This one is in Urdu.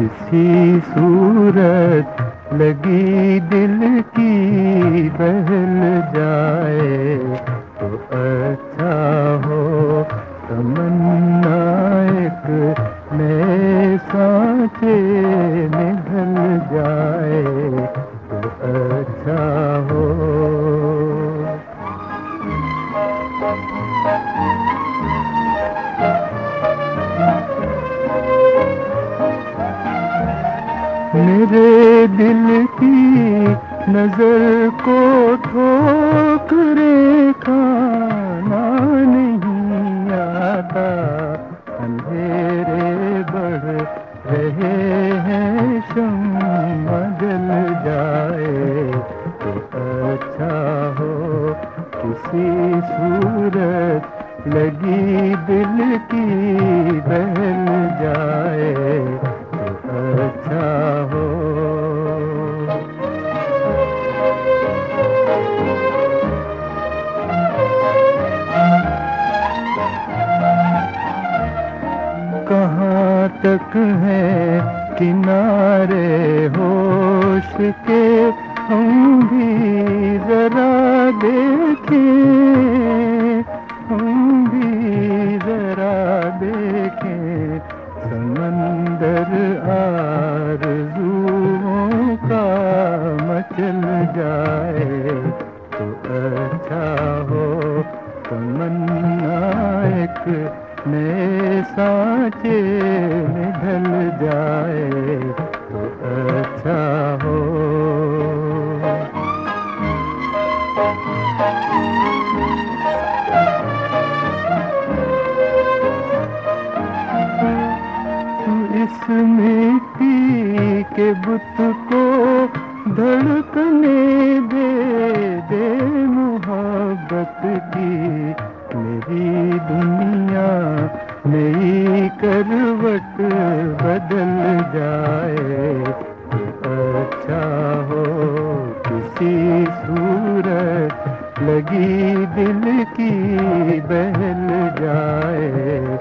کسی صورت لگی دل کی بہل جائے تو اچھا ہو تمنا ایک نئے سانچے میں ڈھل جائے تو اچھا ہو میرے دل کی نظر کو ٹھوکرے کھانا نہیں آتا۔ اندھیرے بڑھ رہے ہیں، شم جل جائے۔ تو اچھا ہو کسی صورت لگی دل کی کہاں تک ہے کنارے ہوش کے ہم بھی ذرا دیکھیں، ہم بھی ذرا دیکھیں سمندر آرزوؤں کا مچل جائے تو اچھا ہو، تمنا ایک نئے سانچے میں ڈھل جائے تو اچھا ہو۔ تو اس مٹی کے بت کو دھڑکنے دے دے محبت کی، میری دنیا نئی کروٹ بدل جائے اچھا ہو کسی صورت لگی دل کی بہل جائے